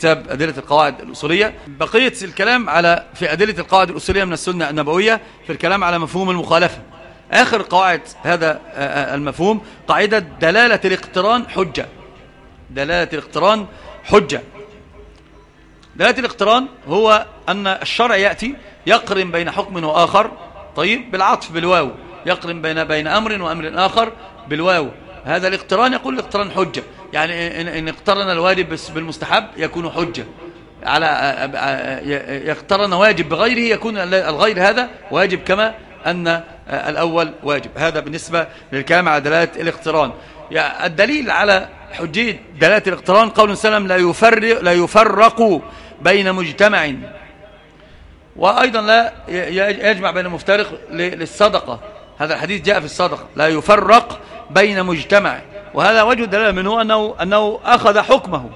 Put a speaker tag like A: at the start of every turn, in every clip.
A: كتاب أدلة القواعد الأصولية. بقية الكلام على في أدلة القواعد الأصولية من السنة النبوية في الكلام على مفهوم المخالفة. آخر قواعد هذا المفهوم قاعدة دلالة الاقتران حجة. دلالة الاقتران حجة. دلالة الاقتران هو أن الشرع يأتي يقرن بين حكم وآخر. طيب بالعطف بالواو. يقرن بين بين أمر وأمر آخر بالواو. هذا الاقتران يقول الاقتران حجة. يعني إن, اقترن الواجب بالمستحب يكون حجة. على يقترن واجب بغيره يكون الغير هذا واجب كما أن الأول واجب. هذا بالنسبة للكلام على دلالة الاقتران. يعني الدليل على حجية دلالة الاقتران قول سلم لا يفرق, لا يفرق بين مجتمع وأيضا لا يجمع بين مفترق للصدقة. هذا الحديث جاء في الصدقة. لا يفرق بين مجتمع. وهذا وجه الدلالة منه أنه, أنه أخذ حكمه.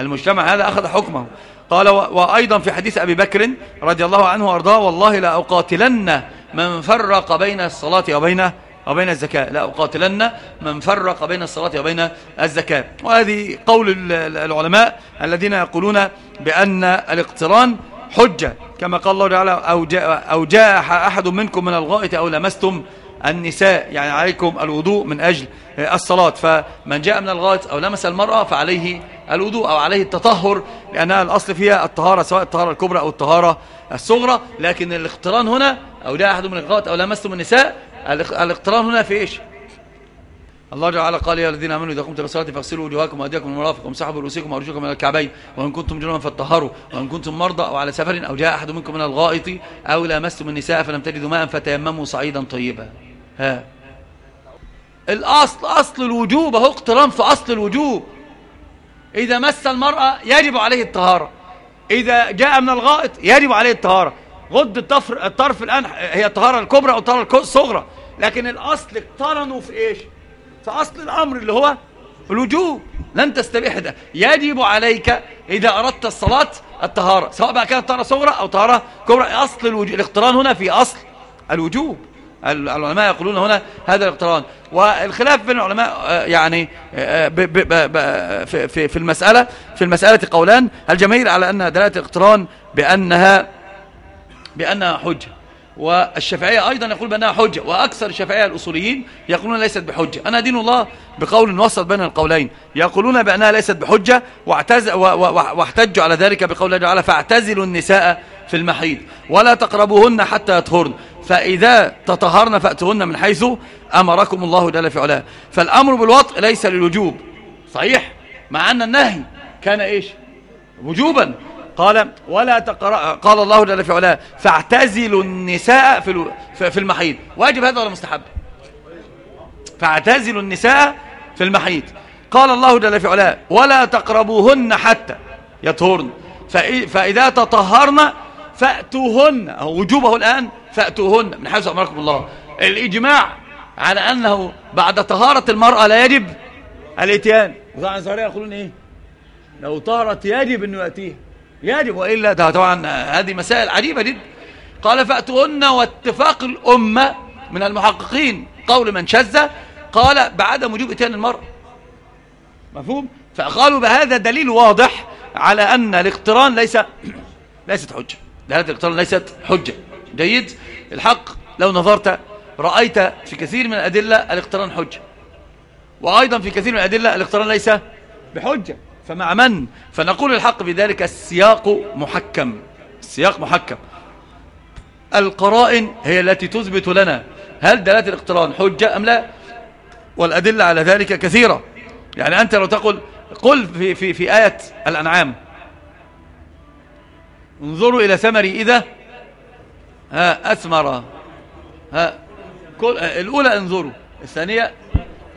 A: المجتمع هذا أخذ حكمه. قال وأيضا في حديث أبي بكر رضي الله عنه وأرضاه والله لا أقاتلن من فرق بين الصلاة وبين وبين الزكاة. لا أقاتلن من فرق بين الصلاة وبين الزكاة. وهذه قول العلماء الذين يقولون بأن الاقتران حجة. كما قال الله تعالى أو جاء, أو جاء أحد منكم من الغائط أو لمستم النساء يعني عليكم الوضوء من أجل الصلاة. فمن جاء من الغائط أو لمس المرأة فعليه الوضوء أو عليه التطهر لأنها الأصل فيها الطهارة سواء الطهارة الكبرى أو الطهارة الصغرى. لكن الاقتران هنا أو جاء أحد من الغائط أو لمستم النساء الاقتران هنا في إيش؟ الله تعالى قال يا الذين آمنوا إذا قمتم الصلاة فاغسلوا وجوهكم وأيديكم المرافق وامسحوا برؤوسكم وأرجلكم من الكعبين وإن كنتم جنبا فطهروا وإن كنتم مرضى أو على سفر أو جاء أحد منكم من الغائط أو لامستم النساء فلم تجدوا ماء فتيمموا صعيدا طيبا. ها. الاصل أصل الوجوب أهو اقتران في أصل الوجوب. إذا مس المرأة يجب عليه الطهارة. إذا جاء من الغائط يجب عليه الطهارة. غض الطرف الطرف الآن هي الطهارة الكبرى أو الطهارة الصغرى. لكن الأصل اقترنوا في إيش؟ فأصل الأمر اللي هو الوجوب. لن تستبيح ده. يجب عليك إذا أردت الصلاة الطهارة سواء بقى كانت طهارة صغرى أو طهارة كبرى. أصل الوجوب الاقتران هنا في أصل الوجوب. العلماء يقولون هنا هذا الاقتران. والخلاف بين العلماء آه، يعني آه، في في المسألة في المسألة قولان. الجماهير على أن دلالة الاقتران بأنها بأنها حجة. والشافعية أيضا يقول بأنها حجة. وأكثر الشافعية الأصوليين يقولون ليست بحجة. أنا دين الله بقول وسط بين القولين. يقولون بأنها ليست بحجة واحتجوا على ذلك بقول الله تعالى فاعتزلوا النساء في المحيض ولا تقربوهن حتى يطهرن. فإذا تطهرن فأتوهن من حيث أمركم الله جل في علاه. فالأمر بالوطء ليس للوجوب. صحيح؟ مع أن النهي كان إيش؟ وجوبا. قال ولا تقرأ قال الله جل في علاه فاعتزلوا النساء في في المحيط. واجب هذا ولا مستحب؟ فاعتزلوا النساء في المحيط. قال الله جل في علاه ولا تقربوهن حتى يطهرن. فإذا تطهرن فأتوهن. وجوبه الآن فأتوهن من حيث أمركم الله. الإجماع على أنه بعد طهارة المرأة لا يجب الإتيان. وطبعا الزهرية يقولون إيه؟ لو طهرت يجب أنه يأتيه يجب وإلا طبعا هذه مسائل عجيبة جدا. قال فأتوهن واتفاق الأمة من المحققين. قول من شذ قال بعدم وجوب إتيان المرأة. مفهوم؟ فقالوا بهذا دليل واضح على أن الاقتران ليس ليست حجة. دلالة الاقتران ليست حجة. جيد. الحق لو نظرت رأيت في كثير من الأدلة الاقتران حجة. وأيضا في كثير من الأدلة الاقتران ليس بحجة. فمع من؟ فنقول الحق بذلك السياق محكم. السياق محكم. القرائن هي التي تثبت لنا هل دلالة الاقتران حجة أم لا والأدلة على ذلك كثيرة. يعني أنت لو تقول قل في, في, في آية الأنعام. انظروا إلى ثمري إذا ها أثمر. ها كل الأولى انظروا. الثانية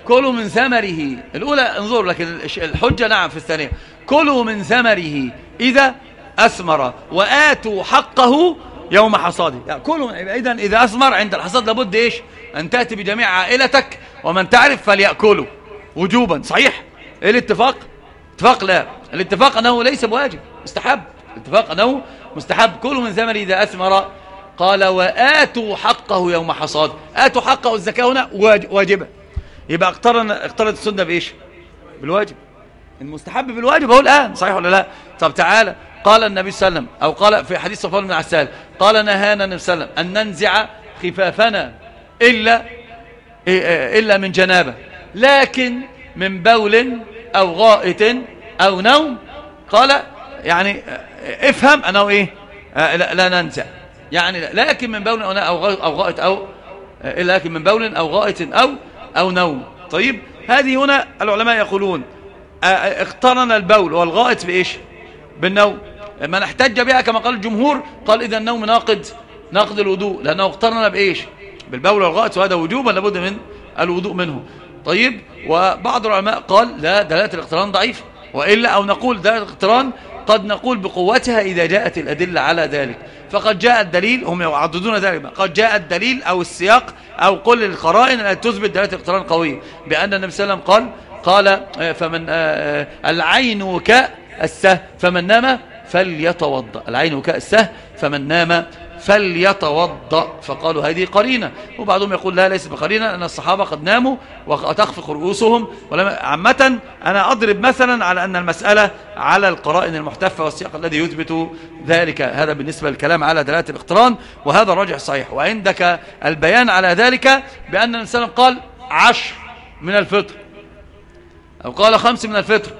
A: كلوا من ثمره. الأولى انظروا لكن الحجة نعم في الثانية. كلوا من ثمره. إذا أثمر وآتوا حقه يوم حصاده. يعني كلوا إذا إذا أثمر عند الحصاد لابد إيش؟ أن تأتي بجميع عائلتك ومن تعرف فليأكلوا. وجوبا. صحيح؟ إيه الاتفاق؟ اتفاق لا. الاتفاق أنه ليس بواجب. مستحب الاتفاق أنه مستحب. كلوا من ثمره إذا أثمر. قال وآتوا حقه يوم حصاد. آتوا حقه الزكاة هنا واجبة. يبقى اقترن اقترنت السنة بإيش؟ بالواجب. المستحب بالواجب أقول الآن صحيح ولا لا؟ طب تعالى قال النبي صلى الله عليه وسلم أو قال في حديث صفوان بن عسال قال نهانا النبي صلى الله عليه وسلم أن ننزع خفافنا الا إلا من جنابة. لكن من بول أو غائط أو نوم. قال يعني افهم أنه إيه؟ لا, لا ننزع. يعني لكن من بول أو غائط أو لكن من بول أو غائط أو أو نوم. طيب؟ هذه هنا العلماء يقولون اقترن البول والغائط بإيش؟ بالنوم. من احتج بها كما قال الجمهور قال إذا النوم ناقض ناقض الوضوء لأنه اقترن بإيش؟ بالبول والغائط وهذا وجوبا لابد من الوضوء منه؟ طيب؟ وبعض العلماء قال لا دلالة الاقتران ضعيف. وإلا أو نقول دلالة الاقتران قد نقول بقوتها إذا جاءت الأدلة على ذلك. فقد جاء الدليل هم يعضدون ذلك قد جاء الدليل أو السياق أو كل القرائن التي تثبت دلالة الاقتران قوية بأن النبي صلى الله عليه وسلم قال قال آه، فمن آه، آه، العين وكاء السه فمن نام فليتوضأ. العين وكاء السه فمن نام فليتوضأ. فقالوا هذه قرينة. وبعضهم يقول لا ليست بقرينة ان الصحابة قد ناموا وتخفق رؤوسهم. عامة أنا أضرب مثلا على أن المسألة على القرائن المحتفة والسياق الذي يثبت ذلك. هذا بالنسبة للكلام على دلالة الاقتران وهذا الراجح صحيح. وعندك البيان على ذلك بأن الإنسان قال عشر من الفطر أو قال خمس من الفطر.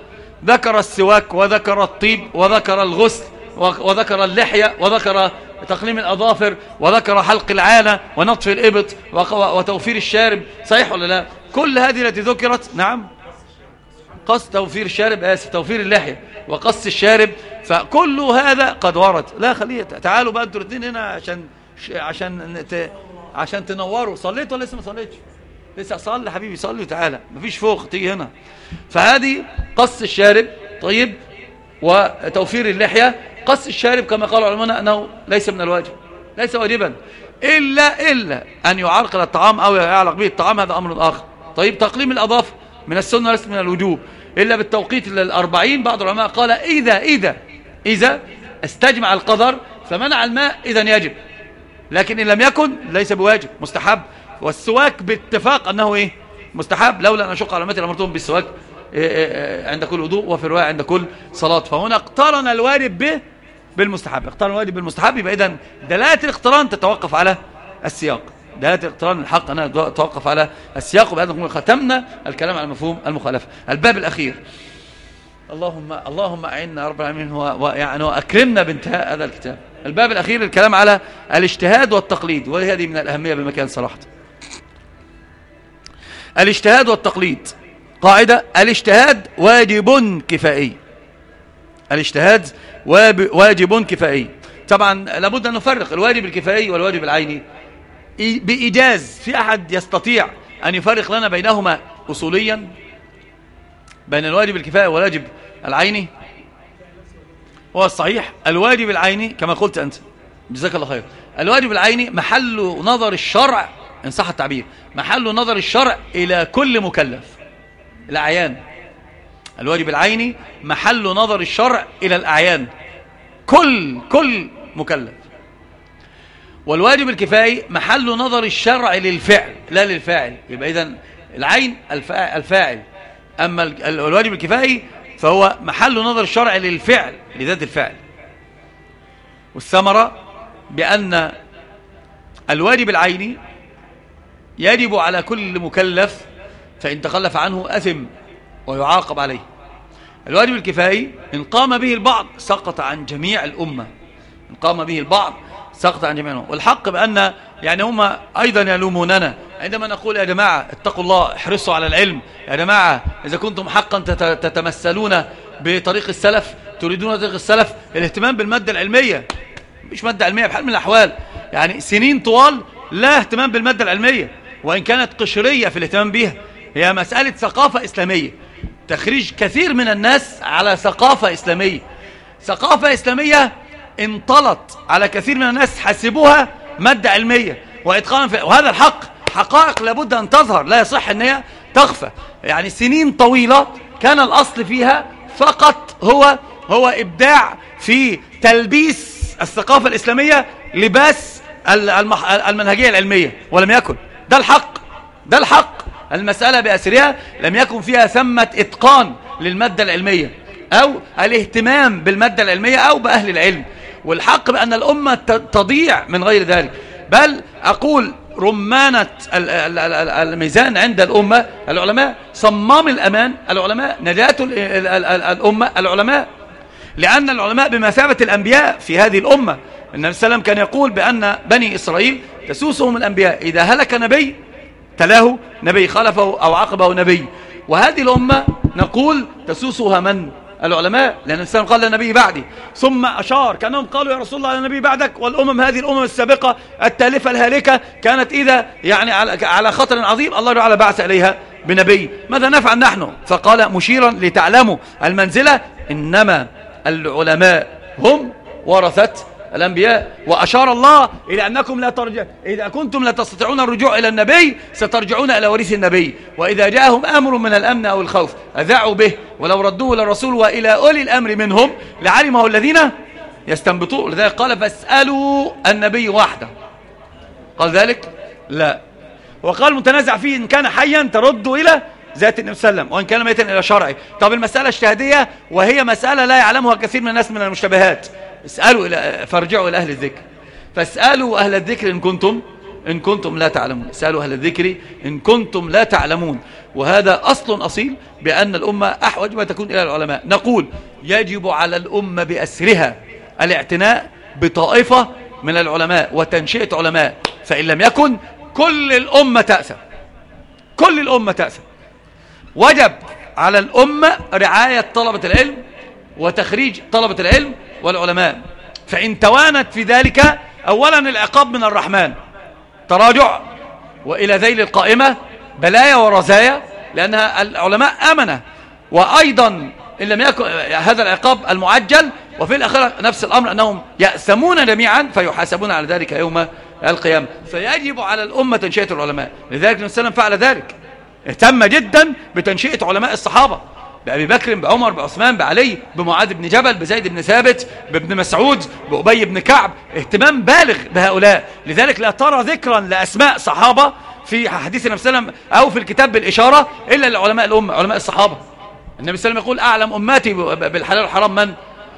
A: ذكر السواك وذكر الطيب وذكر الغسل وذكر اللحية وذكر تقليم الأظافر وذكر حلق العانة ونطف الإبط وتوفير الشارب صحيح ولا لا؟ كل هذه التي ذكرت نعم. قص توفير الشارب آسف توفير اللحية وقص الشارب فكل هذا قد ورد. لا خلية تعالوا بقى أنتوا الاثنين هنا عشان عشان عشان تنوروا. صليت ولا لسه ما صليتش؟ لسه صلي حبيبي صلي وتعالى. مفيش فوق تيجي هنا. فهذه قص الشارب طيب وتوفير اللحية قص الشارب كما قال العلماء أنه ليس من الواجب ليس واجبا. إلا إلا أن يعرقل الطعام أو يعلق به الطعام هذا أمر آخر. طيب تقليم الأضافة من السنة ليس من الوجوب. إلا بالتوقيت الأربعين بعض العلماء قال إذا إذا إذا استجمع القدر فمنع الماء إذا يجب. لكن إن لم يكن ليس بواجب مستحب. والسواك باتفاق أنه إيه؟ مستحب. لولا أن أشق على أمتي لأمرتهم بالسواك إيه، إيه، إيه، عند كل وضوء وفي رواية عند كل صلاة. فهنا اقترن الواجب به بالمستحب. اقترن الواجب بالمستحب يبقى إذن دلالة الاقتران تتوقف على السياق. دلالة الاقتران الحق أنها تتوقف على السياق وبهذا نكون ختمنا الكلام على مفهوم المخالفة. الباب الأخير. اللهم اللهم أعنا رب العالمين ويعني وأكرمنا بانتهاء هذا الكتاب. الباب الأخير الكلام على الاجتهاد والتقليد وهذه من الأهمية بمكان صراحة. الاجتهاد والتقليد. قاعدة الاجتهاد واجب كفائي. الاجتهاد واجب كفائي. طبعا لابد أن نفرق الواجب الكفائي والواجب العيني. بإيجاز في أحد يستطيع أن يفرق لنا بينهما أصوليا بين الواجب الكفائي والواجب العيني؟ هو الصحيح. الواجب العيني كما قلت أنت. جزاك الله خير. الواجب العيني محل نظر الشرع إن صح التعبير محل نظر الشرع إلى كل مكلف. الأعيان. الواجب العيني محل نظر الشرع إلى الأعيان. كل كل مكلف. والواجب الكفائي محل نظر الشرع للفعل لا للفاعل. يبقى إذن العين الفاعل. أما الواجب الكفائي فهو محل نظر الشرع للفعل لذات الفعل والثمرة بأن الواجب العيني يجب على كل مكلف فإن تخلف عنه أثم. ويعاقب عليه. الواجب الكفائي إن قام به البعض سقط عن جميع الأمة. إن قام به البعض سقط عن جميع الأمة. والحق بأن يعني هم أيضا يلوموننا. عندما نقول يا جماعة اتقوا الله احرصوا على العلم. يا جماعة إذا كنتم حقا تتمثلون بطريق السلف تريدون طريق السلف الاهتمام بالمادة العلمية. مش مادة علمية بحال من الأحوال. يعني سنين طوال لا اهتمام بالمادة العلمية. وإن كانت قشرية في الاهتمام بها هي مسألة ثقافة إسلامية. تخريج كثير من الناس على ثقافة إسلامية. ثقافة إسلامية انطلت على كثير من الناس حسبوها مادة علمية وإتقانا في وهذا الحق. حقائق لابد أن تظهر لا يصح أن هي تخفى. يعني سنين طويلة كان الأصل فيها فقط هو هو إبداع في تلبيس الثقافة الإسلامية لباس المنهجية العلمية ولم يكن. ده الحق. ده الحق. المسألة بأسرها لم يكن فيها ثمة إتقان للمادة العلمية أو الاهتمام بالمادة العلمية أو بأهل العلم. والحق بأن الأمة تضيع من غير ذلك. بل أقول رمانة الميزان عند الأمة العلماء صمام الأمان العلماء نجاة الأمة العلماء. لأن العلماء بمثابة الأنبياء في هذه الأمة. النبي صلى الله عليه وسلم كان يقول بأن بني إسرائيل تسوسهم الأنبياء. إذا هلك نبي تلاه نبي خلفه أو عقبه نبي. وهذه الأمة نقول تسوسها من؟ العلماء لأن الإسلام قال للنبي بعدي. ثم أشار كأنهم قالوا يا رسول الله النبي بعدك. والأمم هذه الأمم السابقة التالفة الهالكة كانت إذا يعني على خطر عظيم. الله تعالى بعث إليها بنبي. ماذا نفعل نحن؟ فقال مشيرا لتعلموا المنزلة. إنما العلماء هم ورثة الأنبياء وأشار الله إلى أنكم لا ترجع إذا كنتم لا تستطيعون الرجوع إلى النبي سترجعون إلى وريث النبي. وإذا جاءهم أمر من الأمن أو الخوف أذاعوا به ولو ردوه إلى الرسول وإلى أولي الأمر منهم لعلمه الذين يستنبطون. لذلك قال فاسألوا النبي وحده. قال ذلك؟ لا. وقال متنازع فيه إن كان حيا ترد إلى ذات النبي صلى الله عليه وسلم وإن كان ميتا إلى شرعي طب المسألة اجتهادية وهي مسألة لا يعلمها كثير من الناس من المشتبهات. اسألوا إلى فارجعوا إلى أهل الذكر. فاسألوا أهل الذكر إن كنتم إن كنتم لا تعلمون. اسألوا أهل الذكر إن كنتم لا تعلمون. وهذا أصل أصيل بأن الأمة أحوج ما تكون إلى العلماء. نقول يجب على الأمة بأسرها الاعتناء بطائفة من العلماء وتنشئة علماء. فإن لم يكن كل الأمة تأسى كل الأمة تأسى وجب على الأمة رعاية طلبة العلم وتخريج طلبة العلم والعلماء. فإن توانت في ذلك أولا العقاب من الرحمن. تراجع وإلى ذيل القائمة بلايا ورزايا لأنها العلماء أمنة وأيضا إن لم يكن هذا العقاب المعجل وفي الأخير نفس الأمر أنهم يأسمون جميعا فيحاسبون على ذلك يوم القيامة. فيجب على الأمة تنشئة العلماء. لذلك النبي صلى الله عليه وسلم فعل ذلك. اهتم جدا بتنشئة علماء الصحابة. بأبي بكر بعمر بعثمان بعلي بمعاذ بن جبل بزيد بن ثابت بابن مسعود بأبي بن كعب. اهتمام بالغ بهؤلاء. لذلك لا ترى ذكرا لأسماء صحابة في حديث النبي صلى الله عليه وسلم أو في الكتاب بالإشارة إلا لعلماء الأمة علماء الصحابة. النبي صلى الله عليه وسلم يقول أعلم أماتي بالحلال والحرام من؟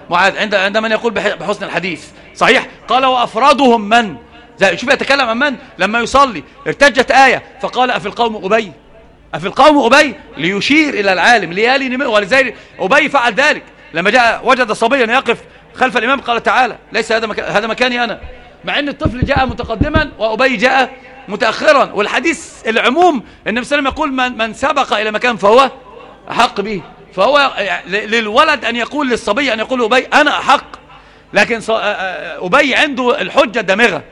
A: معاذ. عند عند من يقول بحسن الحديث. صحيح. قال وأفرادهم من؟ شوف يتكلم عن من؟ لما يصلي. ارتجت آية. فقال أفي القوم أبي؟ أفي القوم أبي ليشير إلى العالم ليالي نمو ولذلك أبي فعل ذلك. لما جاء وجد صبيا يقف خلف الإمام قال تعالى ليس هذا مكان هذا مكاني أنا. مع أن الطفل جاء متقدما وأبي جاء متأخرا. والحديث العموم النبي صلى الله عليه وسلم يقول من, من سبق إلى مكان فهو أحق به. فهو للولد أن يقول للصبي أن يقول أبي أنا أحق. لكن أبي عنده الحجة الدامغة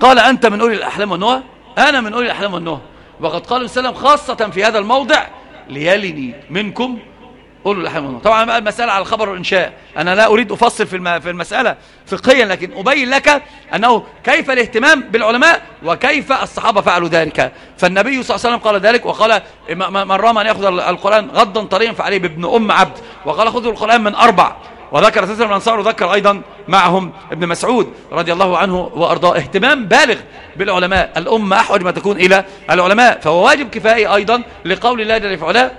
A: قال أنت من أولي الأحلام والنهى؟ أنا من أولي الأحلام والنهى. وقد قال السلام خاصة في هذا الموضع ليلني منكم قولوا الله طبعا بقى المسألة على الخبر والإنشاء أنا لا أريد أفصل في المسألة فقهيا لكن أبين لك أنه كيف الاهتمام بالعلماء وكيف الصحابة فعلوا ذلك. فالنبي صلى الله عليه وسلم قال ذلك وقال من رام أن يأخذ القرآن غضا طريا فعليه بابن أم عبد وقال خذوا القرآن من أربع. وذكر سلسلة الأنصار وذكر أيضا معهم ابن مسعود رضي الله عنه وأرضاه. اهتمام بالغ بالعلماء. الأمة أحوج ما تكون إلى العلماء. فهو واجب كفائي أيضا لقول الله جل وعلا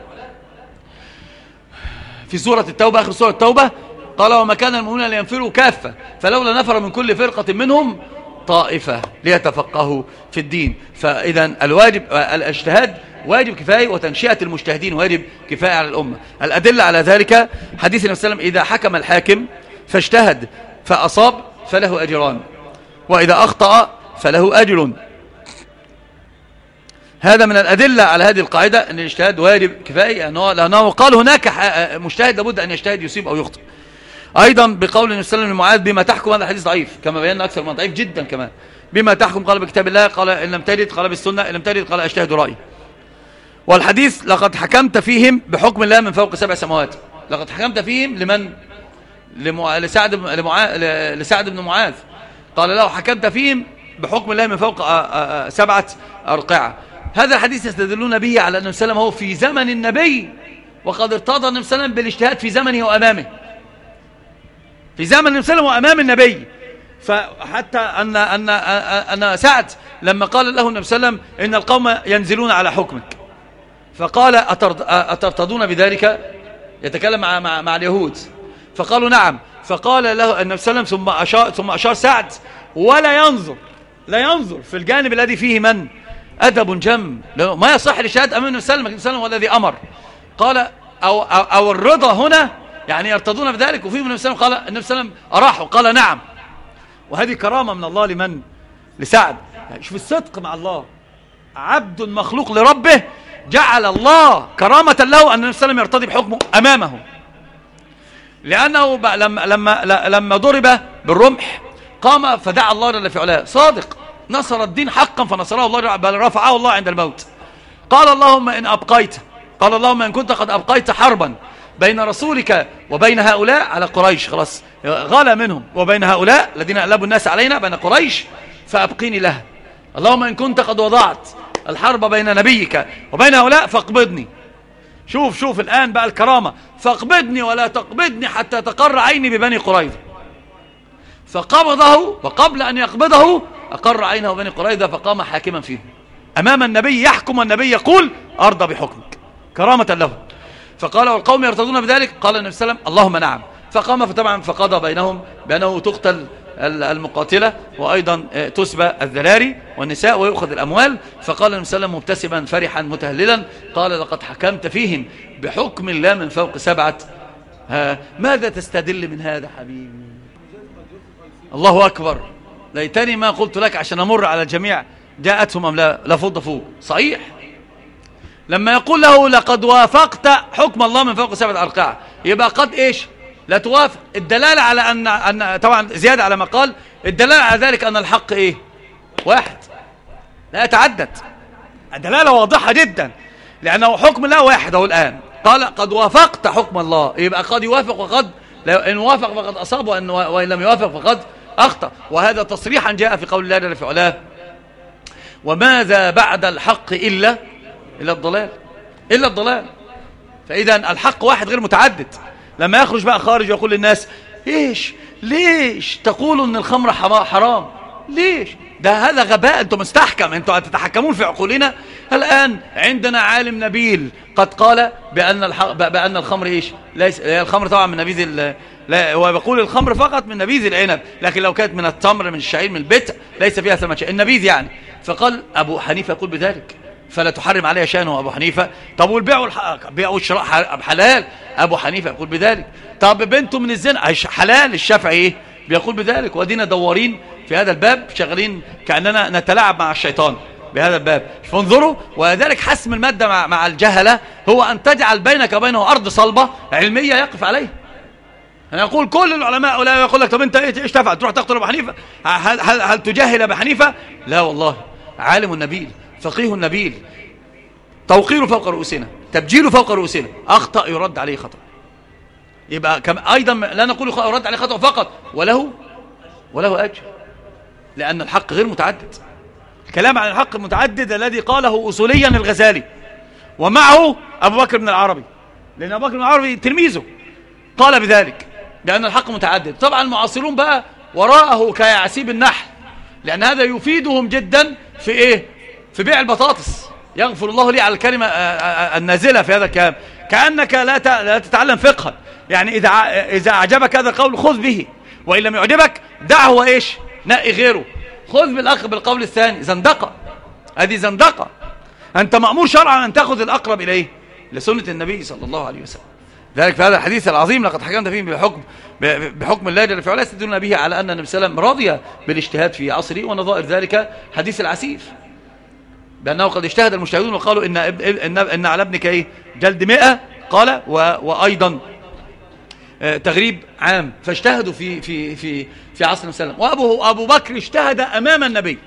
A: في سورة التوبة آخر سورة التوبة. قال وما كان المؤمنون لينفروا كافة فلولا نفر من كل فرقة منهم طائفة ليتفقهوا في الدين. فإذا الواجب الاجتهاد واجب كفاية وتنشئة المجتهدين واجب كفاية على الأمة. الأدلة على ذلك حديث النبي صلى الله عليه وسلم إذا حكم الحاكم فاجتهد فأصاب فله أجران وإذا أخطأ فله أجر. هذا من الأدلة على هذه القاعدة أن الاجتهاد واجب كفاية لأنه قال هناك مجتهد لابد أن يجتهد يصيب أو يخطئ. أيضا بقول النبي صلى الله عليه وسلم لمعاذ بما تحكم هذا الحديث ضعيف كما بينا أكثر من ضعيف جدا كمان. بما تحكم قال بكتاب الله قال إن لم تجد قال بالسنة إن لم تجد قال أجتهد رأيي. والحديث لقد حكمت فيهم بحكم الله من فوق سبع سماوات. لقد حكمت فيهم لمن. لسعد. لسعد بن معاذ. قال له حكمت فيهم بحكم الله من فوق سبعة أرقعة. هذا الحديث يستدلون به على أن النبي صلى الله عليه وسلم هو في زمن النبي وقد ارتضى النبي وسلم بالاجتهاد في زمنه وأمامه. في زمن النبي وسلم وأمام النبي. فحتى أن, أن, أن سعد لما قال له النبي وسلم إن القوم ينزلون على حكمك. فقال أترتضون بذلك؟ يتكلم مع, مع, مع اليهود. فقالوا نعم. فقال له النبي صلى الله عليه وسلم ثم أشار, ثم أشار سعد ولا ينظر لا ينظر في الجانب الذي فيه من؟ أدب جم. ما يصح لشهاد أمام النبي صلى الله عليه وسلم هو الذي أمر. قال أو, أو, أو الرضا هنا يعني يرتضون بذلك وفيهم النبي صلى الله عليه وسلم قال النبي صلى الله عليه وسلم أراحوا قال نعم. وهذه كرامة من الله لمن؟ لسعد. يعني شوف الصدق مع الله. عبد مخلوق لربه جعل الله كرامة له أن النبي صلى الله عليه وسلم يرتضي بحكمه أمامه. لأنه لما, لما, لما ضرب بالرمح قام فدعا الله جل في علاه. صادق. نصر الدين حقا فنصره الله بل رفعه الله عند الموت. قال اللهم إن أبقيت. قال اللهم إن كنت قد أبقيت حربا بين رسولك وبين هؤلاء على قريش. خلاص. غلا منهم. وبين هؤلاء الذين ألبوا الناس علينا بين قريش. فأبقيني لها. اللهم إن كنت قد وضعت الحرب بين نبيك وبين هؤلاء فاقبضني. شوف شوف الآن بقى الكرامة. فاقبضني ولا تقبضني حتى تقر عيني ببني قريظة. فقبضه وقبل أن يقبضه أقر عينه بني قريظة فقام حاكما فيه. أمام النبي يحكم والنبي يقول أرضى بحكمك. كرامة له. فقال والقوم يرتضون بذلك؟ قال النبي صلى الله عليه وسلم اللهم نعم. فقام فطبعا فقضى بينهم بأنه تقتل المقاتلة وأيضا آه، تسبى الذراري والنساء ويؤخذ الأموال. فقال النبي صلى الله عليه وسلم مبتسما فرحا متهللا. قال لقد حكمت فيهم بحكم الله من فوق سبعة. ماذا تستدل من هذا حبيبي؟ الله أكبر. ليتني ما قلت لك عشان أمر على الجميع جاءتهم أم لا؟ لفض فوق. صحيح؟ لما يقول له لقد وافقت حكم الله من فوق سبعة أرقاع يبقى قد إيش؟ لا توافق. الدلالة على أن, أن طبعا زيادة على ما قال. الدلالة على ذلك أن الحق إيه؟ واحد. لا يتعدد. الدلالة واضحة جدا. لأنه حكم الله واحد أهو الآن. قال قد وافقت حكم الله. يبقى قد يوافق وقد إن وافق فقد أصاب وإن, وإن لم يوافق فقد أخطأ. وهذا تصريحا جاء في قول الله جل في علاه وماذا بعد الحق إلا إلا الضلال؟ إلا الضلال. فإذا الحق واحد غير متعدد. لما يخرج بقى خارج ويقول للناس إيش ليش تقولوا أن الخمر حرام؟ ليش؟ ده هذا غباء أنتم مستحكم أنتم تتحكمون في عقولنا. الآن عندنا عالم نبيل قد قال بأن. بأن الخمر إيش؟ ليس الخمر طبعا من نبيذ لا هو بيقول الخمر فقط من نبيذ العنب لكن لو كانت من التمر من الشعير من البتع ليس فيها ثمن شيء النبيذ يعني. فقال أبو حنيفة يقول بذلك. فلا تحرم عليها شأنه أبو حنيفة. طب والبيع والبيع والشراء حلال؟ أبو حنيفة يقول بذلك. طب بنته من الزنا حلال الشافعي إيه؟ بيقول بذلك. ودينا دوارين في هذا الباب شغالين كأننا نتلاعب مع الشيطان بهذا الباب. فانظروا وذلك حسم المادة مع, مع الجهلة هو أن تجعل بينك وبينه أرض صلبة علمية يقف عليها أنا أقول كل العلماء لا يقول لك طب أنت إيش تفعل؟ تروح تقتل أبو حنيفة؟ هل, هل, هل تجاهل أبو حنيفة؟ لا والله. عالم النبيل. فقيه النبيل توقير فوق رؤوسنا تبجيل فوق رؤوسنا. أخطأ يرد عليه خطأ. يبقى كم أيضا لا نقول يرد عليه خطأ فقط. وله وله أجر. لأن الحق غير متعدد. الكلام عن الحق المتعدد الذي قاله أصوليا الغزالي. ومعه أبو بكر بن العربي. لأن أبو بكر بن العربي تلميذه. قال بذلك بأن الحق متعدد. طبعا المعاصرون بقى وراءه كيعسيب النحل. لأن هذا يفيدهم جدا في إيه؟ في بيع البطاطس. يغفر الله لي على الكلمة آه، آه، آه، النازلة في هذا الكلام. كأنك لا تتعلم فقها يعني إذا إذا أعجبك هذا القول خذ به. وإن لم يعجبك دعه وإيش نقي غيره. خذ بالأخ بالقول الثاني زندقة. هذه زندقة. أنت مأمور شرعا أن تأخذ الأقرب إليه لسنة النبي صلى الله عليه وسلم. ذلك في هذا الحديث العظيم لقد حكمت فيه بحكم بحكم الله جل وعلا. يستدلون به على أن النبي صلى الله عليه وسلم رضي بالاجتهاد في عصره ونظائر ذلك حديث العسيف بأنه قد اجتهد المجتهدون وقالوا إن, إن, إن على ابنك إيه؟ جلد مئة قال و وأيضا آه، تغريب عام. فاجتهدوا في في في في عصر وسلم. وأبو أبو بكر اجتهد أمام النبي.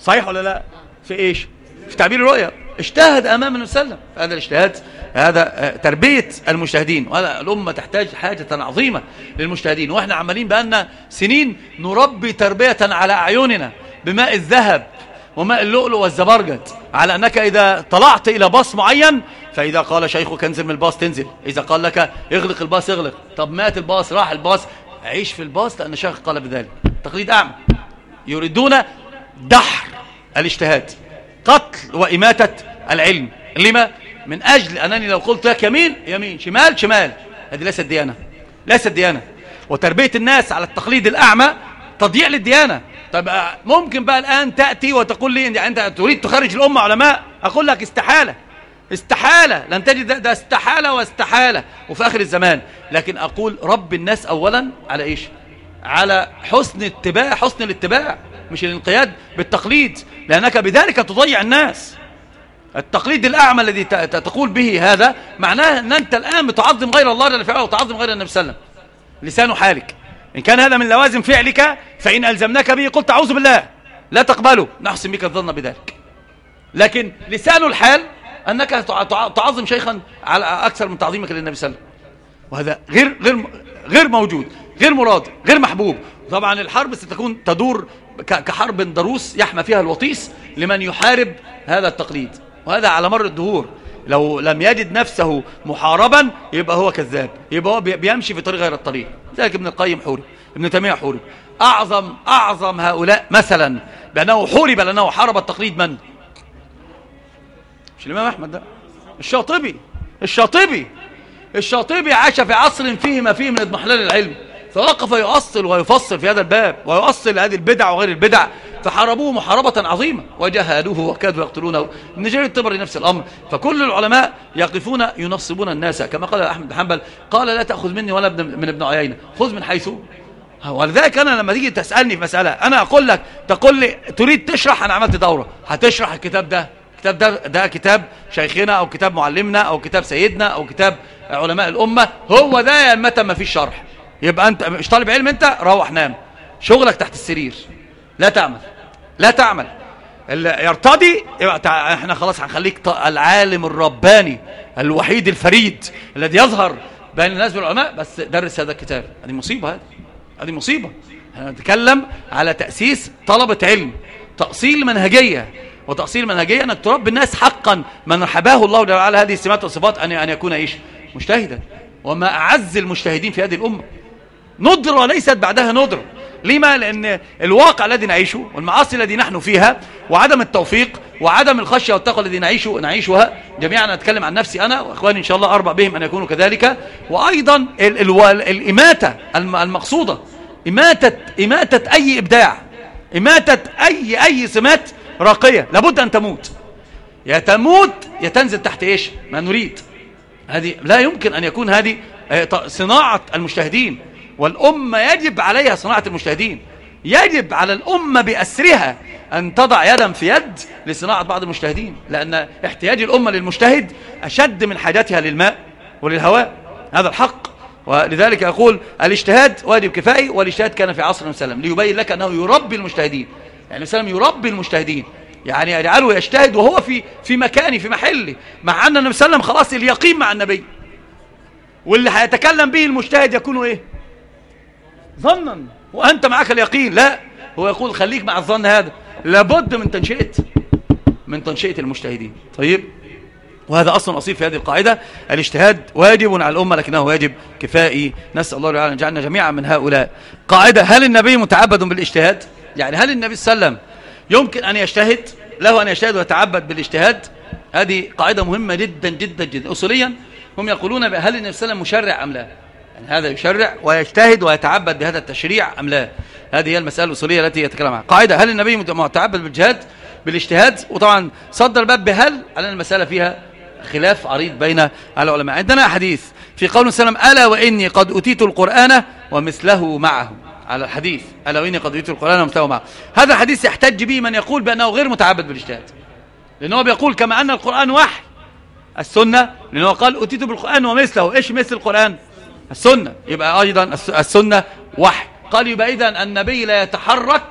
A: صحيح ولا لا؟ في إيش؟ في تعبير الرؤيا. اجتهد أمام النبي صلى الله عليه وسلم. هذا الاجتهاد هذا آه، تربية المجتهدين وهذا الأمة تحتاج حاجة عظيمة للمجتهدين وإحنا عمالين بقالنا سنين نربي تربية على أعيننا بماء الذهب. وماء اللؤلؤ والزبرجد. على أنك إذا طلعت إلى باص معين فإذا قال شيخك انزل من الباص تنزل. إذا قال لك اغلق الباص اغلق. طب مات الباص راح الباص. عيش في الباص لأن شيخ قال بذلك. تقليد أعمى يريدون دحر الاجتهاد قتل وإماتة العلم. لما؟ من أجل أنني لو قلت لك يمين يمين. شمال شمال. هذه ليست ديانة. ليست ديانة. وتربية الناس على التقليد الأعمى تضييع للديانة. طب آه، ممكن بقى الآن تأتي وتقول لي أنت تريد تخرج الأمة علماء أقول لك استحالة استحالة لن تجد ده استحالة واستحالة وفي آخر الزمان. لكن أقول رب الناس أولا على إيش؟ على حسن اتباع حسن الاتباع مش الانقياد بالتقليد لأنك بذلك تضيع الناس. التقليد الأعمى الذي تقول به هذا معناه أن أنت الآن بتعظم غير الله جل وتعظم غير النبي صلى الله عليه وسلم. لسان حالك. إن كان هذا من لوازم فعلك فإن ألزمناك به قلت أعوذ بالله. لا تقبله نحسن بك الظن بذلك. لكن لسان الحال أنك تعظم شيخا على أكثر من تعظيمك للنبي صلى الله عليه وسلم. وهذا غير غير غير موجود غير مراد غير محبوب. طبعا الحرب ستكون تدور كحرب ضروس يحمى فيها الوطيس لمن يحارب هذا التقليد. وهذا على مر الدهور. لو لم يجد نفسه محاربا يبقى هو كذاب يبقى هو بيمشي في طريق غير الطريق. ذلك ابن القيم حوري ابن تيمية حوري. أعظم أعظم هؤلاء مثلا بأنه حورب لأنه حارب التقليد من؟ مش الإمام أحمد ده؟ الشاطبي الشاطبي الشاطبي عاش في عصر فيه ما فيه من إضمحلال العلم. فوقف يؤصل ويفصل في هذا الباب ويؤصل هذه البدع وغير البدع فحاربوه محاربة عظيمة وجهادوه وكادوا يقتلونه. ابن جرير الطبري نفس الأمر. فكل العلماء يقفون ينصبون الناس كما قال أحمد بن حنبل قال لا تأخذ مني ولا من ابن عيينة خذ من حيث. ولذلك أنا لما تيجي تسألني في مسألة أنا أقول لك تقول لي تريد تشرح؟ أنا عملت دورة. هتشرح الكتاب ده؟ الكتاب ده, ده كتاب شيخنا أو كتاب معلمنا أو كتاب سيدنا أو كتاب علماء الأمة. هو ده متى ما فيش شرح. يبقى أنت مش طالب علم أنت؟ روح نام. شغلك تحت السرير. لا تعمل. لا تعمل. اللي يرتضي يبقى إحنا خلاص هنخليك العالم الرباني الوحيد الفريد الذي يظهر بين الناس بالعلماء بس درس هذا الكتاب. هذه مصيبة هذه. هذه مصيبة. إحنا نتكلم على تأسيس طلبة علم. تأصيل منهجية. وتأصيل منهجية أنك تربي الناس حقا. من حباه الله تعالى هذه السمات والصفات أن أن يكون إيش؟ مجتهدا. وما أعز المجتهدين في هذه الأمة. ندرة وليست بعدها ندرة. لما؟ لأن الواقع الذي نعيشه والمعاصي الذي نحن فيها وعدم التوفيق وعدم الخشية والتقوى الذي نعيشه نعيشها جميعا أتكلم عن نفسي أنا وإخواني إن شاء الله أربع بهم أن يكونوا كذلك. وأيضا ال ال الإماتة المقصودة إماتة, إماتة أي إبداع إماتة أي, أي سمات راقية. لابد أن تموت. يا تموت يا تنزل تحت إيش؟ ما نريد. هذه لا يمكن أن يكون هذه آه، صناعة المجتهدين. والأمة يجب عليها صناعة المجتهدين يجب على الأمة بأسرها أن تضع يدا في يد لصناعة بعض المجتهدين لأن احتياج الأمة للمجتهد أشد من حاجتها للماء وللهواء. هذا الحق. ولذلك أقول الاجتهاد واجب كفائي والاجتهاد كان في عصر وسلم ليبين لك أنه يربي المجتهدين يعني وسلم يربي المجتهدين يعني يجعله يجتهد وهو في في مكانه في محله مع أن النبي صلى الله عليه وسلم خلاص اليقين مع النبي. واللي هيتكلم به المجتهد يكون إيه؟ ظنا. وأنت معك اليقين. لا. هو يقول خليك مع الظن هذا. لابد من تنشئة من تنشئة المجتهدين. طيب. وهذا أصل أصيل في هذه القاعدة. الاجتهاد واجب على الأمة لكنه واجب كفائي. نسأل الله تعالى أن يجعلنا جميعا من هؤلاء. قاعدة هل النبي متعبد بالاجتهاد؟ يعني هل النبي صلى الله عليه وسلم يمكن أن يجتهد؟ له أن يجتهد ويتعبد بالاجتهاد؟ هذه قاعدة مهمة جدا جدا جدا. أصوليا هم يقولون هل النبي صلى الله عليه وسلم مشرع أم لا. يعني هذا يشرع ويجتهد ويتعبد بهذا التشريع أم لا؟ هذه هي المسألة الأصولية التي يتكلم عنها. قاعدة هل النبي متعبد بالجهاد بالاجتهاد؟ وطبعا صدر الباب بهل على المسألة فيها خلاف عريض بين العلماء. عندنا حديث في قول وسلم ألا وإني قد أتيت القرآن ومثله معه. على الحديث ألا وإني قد أتيت القرآن ومثله معه. هذا الحديث يحتج به من يقول بأنه غير متعبد بالاجتهاد. لأنه بيقول كما أن القرآن وحي السنة لأنه قال أتيت بالقرآن ومثله. إيش مثل القرآن؟ السنة. يبقى أيضا السنة وحي. قال يبقى إذا النبي لا يتحرك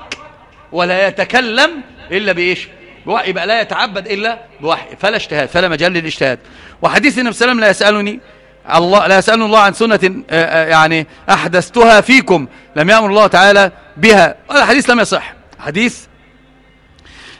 A: ولا يتكلم إلا بإيش؟ بوحي. يبقى لا يتعبد إلا بوحي. فلا اجتهاد فلا مجال للاجتهاد. وحديث النبي صلى الله عليه وسلم لا يسألني الله لا يسألني الله عن سنة آه، آه، يعني أحدثتها فيكم لم يأمر الله تعالى بها. هذا الحديث لم يصح. حديث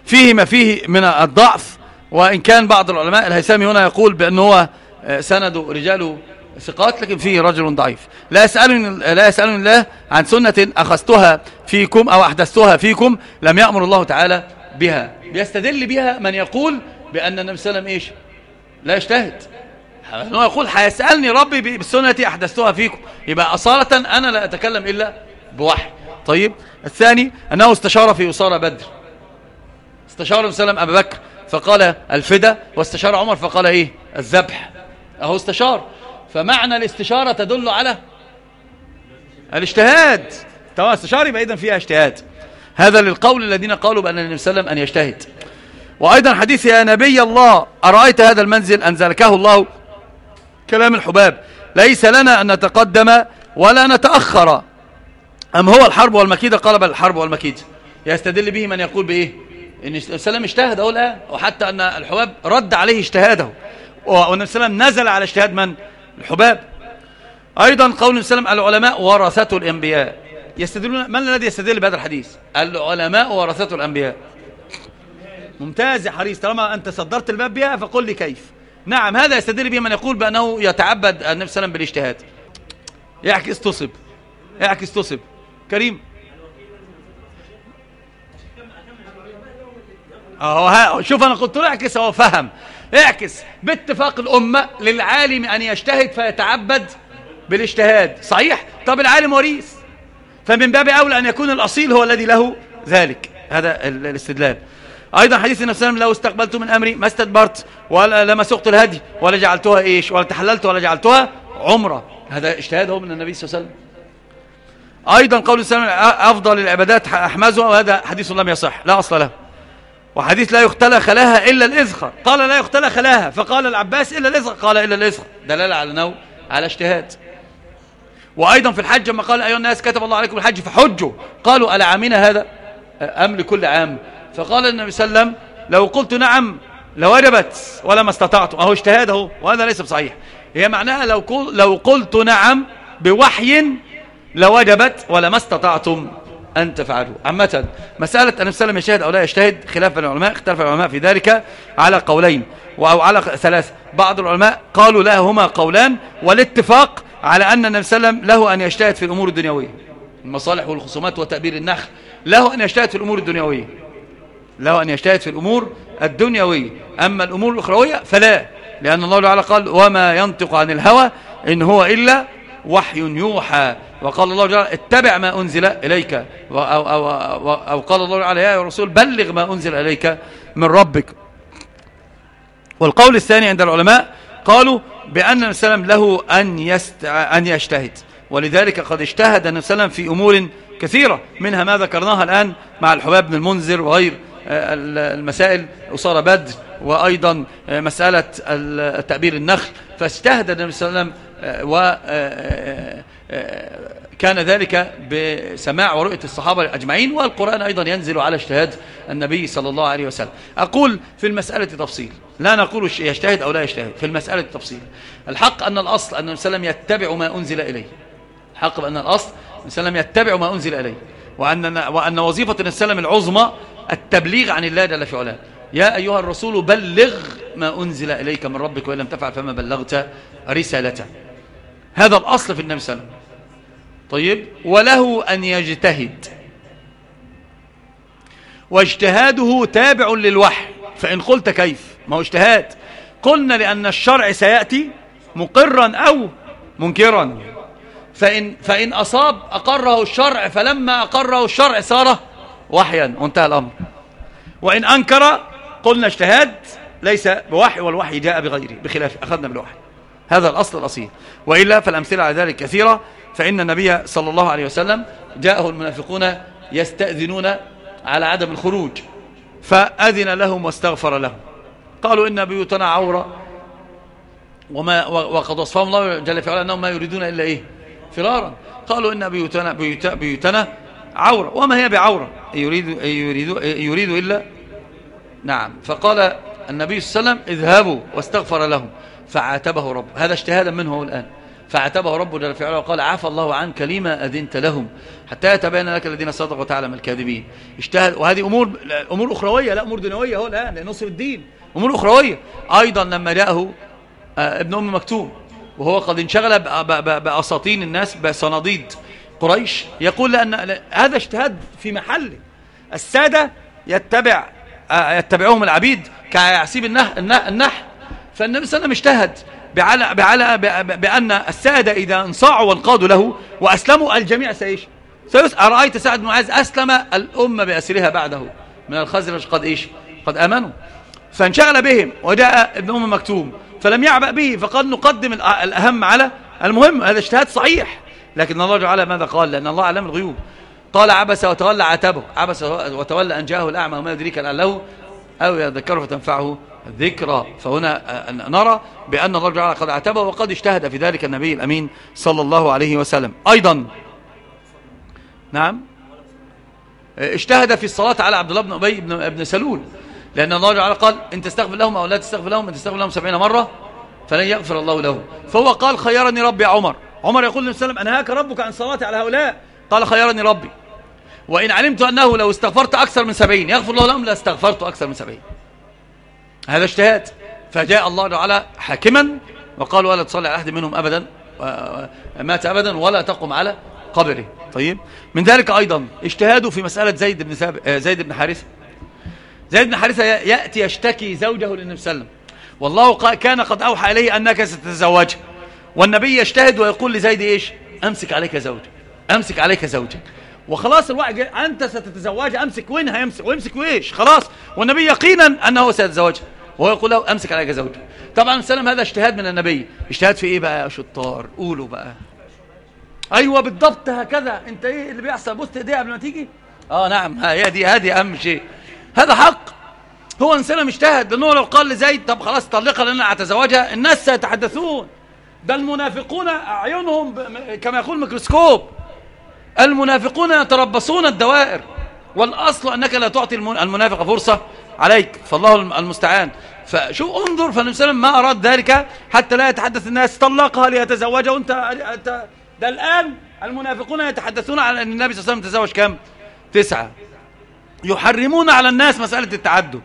A: فيه ما فيه من الضعف. وإن كان بعض العلماء الهيثمي هنا يقول بأنه هو آه، سند رجاله ثقات لكن فيه رجل ضعيف. لا يسألني, لا يسألني الله عن سنة أخذتها فيكم أو أحدثتها فيكم لم يأمر الله تعالى بها. بيستدل بها من يقول بأن النبي صلى الله عليه وسلم إيش؟ لا يجتهد. هو يقول هيسألني ربي بالسنة أحدثتها فيكم. يبقى أصالة أنا لا أتكلم إلا بوحي. طيب الثاني أنه استشار في أسارة بدر. استشار وسلم أبا بكر فقال الفدا واستشار عمر فقال إيه؟ الذبح. أهو استشار. فمعنى الاستشارة تدل على الاجتهاد. طبعا استشار يبقى إذن فيها اجتهاد. هذا للقول الذين قالوا بأن النبي صلى الله عليه وسلم أن يجتهد. وأيضا حديث يا نبي الله أرأيت هذا المنزل أنزلكه الله؟ كلام الحباب. ليس لنا أن نتقدم ولا نتأخر. أم هو الحرب والمكيدة قال بل الحرب والمكيدة يستدل به من يقول بإيه؟ إن السلام اجتهد. أقول الآن وحتى أن الحباب رد عليه اجتهاده. وأن السلام نزل على اجتهاد من؟ الحباب. أيضا قول السلام العلماء ورثة الأنبياء. يستدلون من الذي يستدل بهذا الحديث؟ العلماء ورثة الأنبياء. ممتاز يا حريص. طالما أنت صدرت الباب بها فقل لي كيف. نعم هذا يستدل به من يقول بأنه يتعبد النبي صلى الله عليه وسلم بالاجتهاد. يعكس تصب. يعكس تصب. كريم. اهو شوف أنا قلت له اعكس هو فهم. اعكس باتفاق الأمة للعالم أن يجتهد فيتعبد بالاجتهاد. صحيح؟ طب العالم وريث. فمن باب أولى أن يكون الأصيل هو الذي له ذلك. هذا الاستدلال. أيضا حديث النبي صلى الله عليه وسلم لو استقبلت من أمري ما استدبرت ولا لما سقت الهدي ولا جعلتها إيش؟ ولا تحللت ولا جعلتها عمرة. هذا اجتهاد هو من النبي صلى الله عليه وسلم. أيضا قول السلام أفضل العبادات أحمزها وهذا حديث لم يصح. لا أصل له. وحديث لا يختلى خلاها إلا الإذخر قال لا يختلى خلاها فقال العباس إلا الإذخر قال إلا الإذخر دلالة على نوع على اجتهاد. وأيضا في الحج لما قال أيها الناس كتب الله عليكم الحج فحجوا. قالوا ألا عامنا هذا أم لكل عام. فقال النبي صلى الله عليه وسلم لو قلت نعم لوجبت ولا ما استطعت. أهو اجتهاده وهذا ليس بصحيح. هي معناها لو, لو قلت نعم بوحي لوجبت ولما استطعتم. أن تفعلوا. عامة مسألة أن السلام يشتهد أو لا يجتهد خلاف العلماء اختلف العلماء في ذلك على قولين أو على ثلاث. بعض العلماء قالوا لا هما قولان والاتفاق على أن النبي صلى الله عليه وسلم له أن يجتهد في الأمور الدنيوية. المصالح والخصومات وتأبير النخل. له أن يجتهد في الأمور الدنيوية. له أن يجتهد في الأمور الدنيوية. أما الأمور الأخروية فلا لأن الله تعالى قال وما ينطق عن الهوى إن هو إلا وحي يوحى. وقال الله تعالى اتبع ما أنزل إليك. أو, أو, أو, أو قال الله تعالى يا رسول بلغ ما أنزل إليك من ربك. والقول الثاني عند العلماء قالوا بأن السلام له أن, يست... أن يجتهد. ولذلك قد اجتهد النبي صلى الله عليه وسلم في أمور كثيرة. منها ما ذكرناها الآن مع الحباب بن المنذر وغير آه، المسائل. أصار بدر وأيضا آه، مسألة تأبير النخل. فاجتهد النبي صلى الله عليه وسلم وكان ذلك بسماع ورؤية الصحابة أجمعين والقرآن أيضا ينزل على اجتهاد النبي صلى الله عليه وسلم. أقول في المسألة تفصيل. لا نقول يجتهد أو لا يجتهد في المسألة تفصيل. الحق أن الأصل أن النبي يتبع ما أنزل إليه. الحق بأن الأصل أن يتبع ما أنزل إليه. وأن, وأن وظيفة النبي العظمى التبليغ عن الله جل في علاه. يا أيها الرسول بلغ ما أنزل إليك من ربك وإن لم تفعل فما بلغت رسالته. هذا الأصل في النبي صلى الله عليه وسلم. طيب وله أن يجتهد. واجتهاده تابع للوحي. فإن قلت كيف؟ ما هو اجتهاد. قلنا لأن الشرع سيأتي مقرا أو منكرا. فإن, فإن أصاب أقره الشرع فلما أقره الشرع صار وحيا. وانتهى الأمر. وإن أنكر قلنا اجتهاد ليس بوحي والوحي جاء بغيره بخلاف أخذنا بالوحي. هذا الأصل الأصيل. وإلا فالأمثلة على ذلك كثيرة فإن النبي صلى الله عليه وسلم جاءه المنافقون يستأذنون على عدم الخروج فأذن لهم واستغفر لهم. قالوا إن بيوتنا عورة وما وقد وصفهم الله جل في أنهم ما يريدون إلا إيه؟ فرارا. قالوا إن بيوتنا, بيوت بيوتنا عورة. وما هي بعورة؟ يريد, يريد, يريد إلا نعم. فقال النبي صلى الله عليه وسلم اذهبوا واستغفر لهم. فعاتبه رب. هذا اجتهادا منه الآن. فعاتبه ربه جل في وقال عفى الله عنك لما أذنت لهم حتى يتبين لك الذين صدقوا وتعلم الكاذبين. اجتهد. وهذه أمور أمور أخروية. لا أمور دنيوية هو الآن لنصر الدين. أمور أخروية. أيضا لما جاءه آه، ابن أم مكتوم وهو قد انشغل بأساطين الناس بصناديد قريش يقول لأن هذا اجتهاد في محله السادة يتبع آه، يتبعهم العبيد كيعسيب النحل. فالنبي صلى الله عليه وسلم اجتهد بعلى بعلى بأن السادة إذا انصاعوا وانقادوا له وأسلموا الجميع سيش. سيسأل أرأيت سعد بن معاذ أسلم الأمة بأسرها بعده؟ من الخزرج قد إيش؟ قد آمنوا. فانشغل بهم وجاء ابن أم مكتوم. فلم يعبأ به فقد نقدم الأهم على المهم. هذا اجتهاد صحيح. لكن الله تعالى ماذا قال؟ لأن الله علم الغيوب. قال عبس وتولى عتبه. عبس وتولى أن جاءه الأعمى وما يدريك لعله أو يذكره فتنفعه الذكرى فهنا نرى بأن الله تعالى قد عتبه وقد اجتهد في ذلك النبي الأمين صلى الله عليه وسلم. أيضا نعم اجتهد في الصلاة على عبد الله بن أبي بن, ابن سلول لأن الله تعالى قال إن تستغفر لهم أو لا تستغفر لهم إن تستغفر لهم سبعين مرة فلن يغفر الله له. فهو قال خيرني ربي عمر. عمر يقول للنبي صلى الله عليه وسلم أنهاك ربك عن صلاتي على هؤلاء. قال خيرني ربي. وإن علمت أنه لو استغفرت أكثر من سبعين يغفر الله لهم لاستغفرت أكثر من سبعين. هذا اجتهاد. فجاء الله تعالى حاكما وقال ولا تصلي على أحد منهم أبدا مات أبدا ولا تقم على قبره. طيب. من ذلك أيضا اجتهاده في مسألة زيد بن. آه، زيد بن حارثة. زيد بن حارثة يأتي يشتكي زوجه للنبي صلى الله عليه وسلم. والله كان قد أوحى إليه أنك ستتزوجها والنبي يجتهد ويقول لزيد إيش؟ أمسك عليك زوجك أمسك عليك زوجك. وخلاص الوعي أنت ستتزوج أمسك وين هيمسك ويمسك وإيش خلاص. والنبي يقينا أنه سيتزوجها وهو يقول له أمسك عليك زوجك طبعا السلام هذا اجتهاد من النبي. اجتهاد في إيه بقى يا شطار؟ قولوا بقى. أيوة بالضبط هكذا. أنت إيه اللي بيحصل؟ بص إيديها قبل ما تيجي. آه نعم. هي دي هذه أهم شيء. هذا حق. هو إنسان اجتهد. لأنه لو قال لزيد طب خلاص طلقها لأن أتزوجها الناس سيتحدثون. ده المنافقون أعينهم كما يقول الميكروسكوب. المنافقون يتربصون الدوائر والأصل أنك لا تعطي المنافق فرصة عليك فالله المستعان. فشو انظر فالنبي صلى الله عليه وسلم ما أراد ذلك حتى لا يتحدث الناس طلقها ليتزوجها وأنت ده الآن المنافقون يتحدثون على أن النبي صلى الله عليه وسلم تزوج كم تسعة. يحرمون على الناس مسألة التعدد.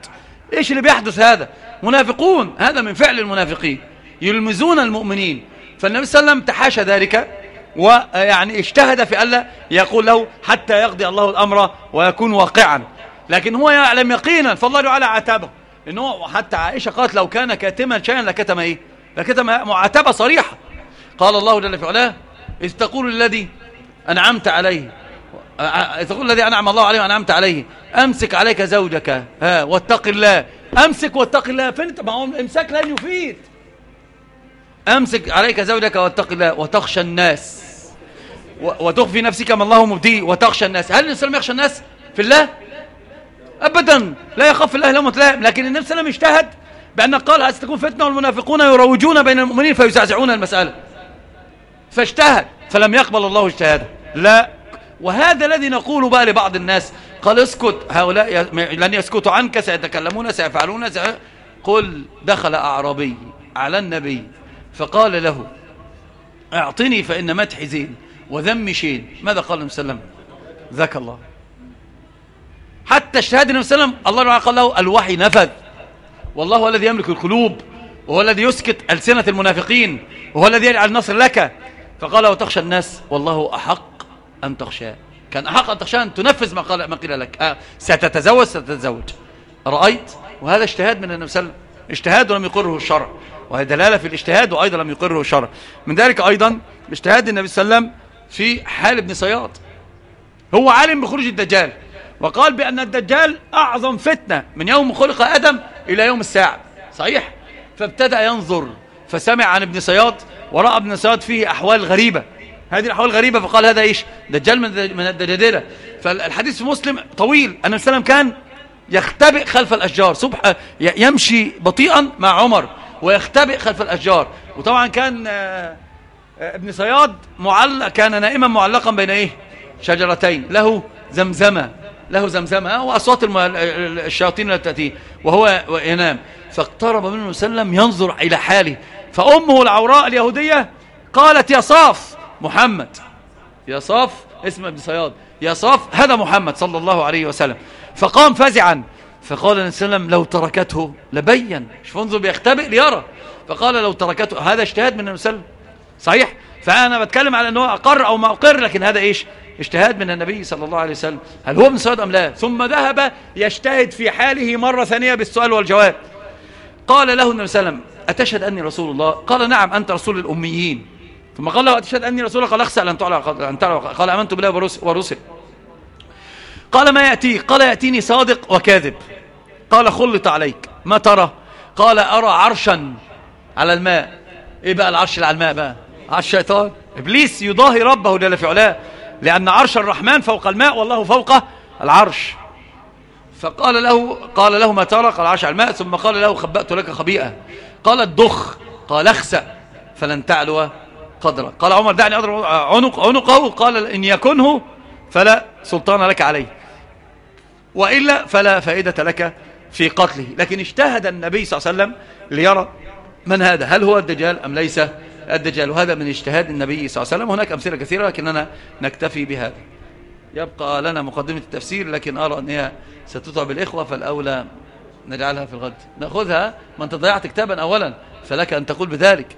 A: إيش اللي بيحدث هذا؟ منافقون هذا من فعل المنافقين. يلمزون المؤمنين. فالنبي صلى الله عليه وسلم تحاشى ذلك. ويعني اجتهد في ألا يقول له حتى يقضي الله الأمر ويكون واقعا. لكن هو يعلم يقينا فالله تعالى عتبه إنه حتى عائشة قالت لو كان كاتما شيئا لكتم إيه؟ لكتم معاتبة صريحة. قال الله جل في علاه إذ تقول الذي أنعمت عليه إذ تقول الذي أنعم الله عليه وأنعمت عليه أمسك عليك زوجك ها واتق الله. أمسك واتق الله فين ما هو إمساك لن يفيد. أمسك عليك زوجك واتق الله وتخشى الناس. وتخفي نفسك ما الله مبديه وتخشى الناس. هل الإنسان يخشى الناس في الله؟ أبدا. لا يخاف الله لهم لائم لكن النبي صلى الله عليه وسلم اجتهد بأن قال ستكون فتنة والمنافقون يروجون بين المؤمنين فيزعزعون المسألة. فاجتهد فلم يقبل الله اجتهاده. لا. وهذا الذي نقول بقى لبعض الناس. قال اسكت. هؤلاء لن يسكتوا عنك سيتكلمون سيفعلون سي... قل دخل أعرابي على النبي فقال له أعطني فإن مدحي زين. وذم شين ماذا قال النبي صلى الله عليه وسلم؟ ذاك الله. حتى اجتهاد النبي صلى الله عليه وسلم الله قال له الوحي نفذ. والله هو الذي يملك القلوب وهو الذي يسكت ألسنة المنافقين وهو الذي يجعل النصر لك. فقال وتخشى الناس والله أحق أن تخشى. كان أحق أن تخشى أن تنفذ ما, قال ما قيل لك. آه ستتزوج ستتزوج. رأيت؟ وهذا اجتهاد من النبي صلى الله عليه وسلم. اجتهاد ولم يقره الشرع. وهي دلالة في الاجتهاد وأيضا لم يقره الشرع. من ذلك أيضا اجتهاد النبي صلى الله عليه وسلم في حال ابن صياد هو عالم بخروج الدجال وقال بأن الدجال أعظم فتنة من يوم خلق آدم إلى يوم الساعة. صحيح؟ فابتدأ ينظر فسمع عن ابن صياد ورأى ابن صياد فيه أحوال غريبة. هذه الأحوال غريبة فقال هذا إيش؟ دجال من الدجاجلة فالحديث في مسلم طويل. أن السلام كان يختبئ خلف الأشجار. صبح يمشي بطيئا مع عمر ويختبئ خلف الأشجار. وطبعا كان آه، ابن صياد معلق كان نائما معلقا بين إيه؟ شجرتين له زمزمة له زمزمة وأصوات الشياطين التي تأتيه وهو ينام فاقترب منه وسلم ينظر إلى حاله. فأمه العوراء اليهودية قالت يا صاف محمد. يا صاف؟ اسم ابن صياد. يا صاف؟ هذا محمد صلى الله عليه وسلم. فقام فزعا فقال النبي صلى الله عليه وسلم لو تركته لبين. شوف انظر بيختبئ ليرى. فقال لو تركته. هذا اجتهاد من النبي صلى الله عليه وسلم. صحيح؟ فأنا بتكلم على أنه أقر أو ما أقر لكن هذا إيش؟ اجتهاد من النبي صلى الله عليه وسلم. هل هو ابن صياد أم لا؟ ثم ذهب يجتهد في حاله مرة ثانية بالسؤال والجواب. قال له النبي صلى الله عليه وسلم أتشهد أني رسول الله؟ قال نعم أنت رسول الأميين. ثم قال له أتشهد أني رسول الله؟ قال أخسأ لن تعلى قال أمنت بالله ورسل. قال ما يأتي؟ قال يأتيني صادق وكاذب. قال خلط عليك. ما ترى؟ قال أرى عرشا على الماء. إيه بقى العرش اللي على الماء بقى؟ عرش الشيطان. إبليس يضاهي ربه جل في علاه لأن عرش الرحمن فوق الماء والله فوق العرش. فقال له قال له ما ترى قال عرش على الماء ثم قال له خبأت لك خبيئة. قال الدخ قال اخسأ فلن تعلو قدرك. قال عمر دعني أضرب عنق عنقه قال إن يكنه فلا سلطان لك عليه. وإلا فلا فائدة لك في قتله. لكن اجتهد النبي صلى الله عليه وسلم ليرى من هذا هل هو الدجال أم ليس؟ الدجال. وهذا من اجتهاد النبي صلى الله عليه وسلم. هناك أمثلة كثيرة لكننا نكتفي بهذا يبقى لنا مقدمة التفسير لكن أرى أنها ستتعب الإخوة فالأولى نجعلها في الغد. نأخذها ما أنت ضيعت كتابا أولا فلك أن تقول بذلك.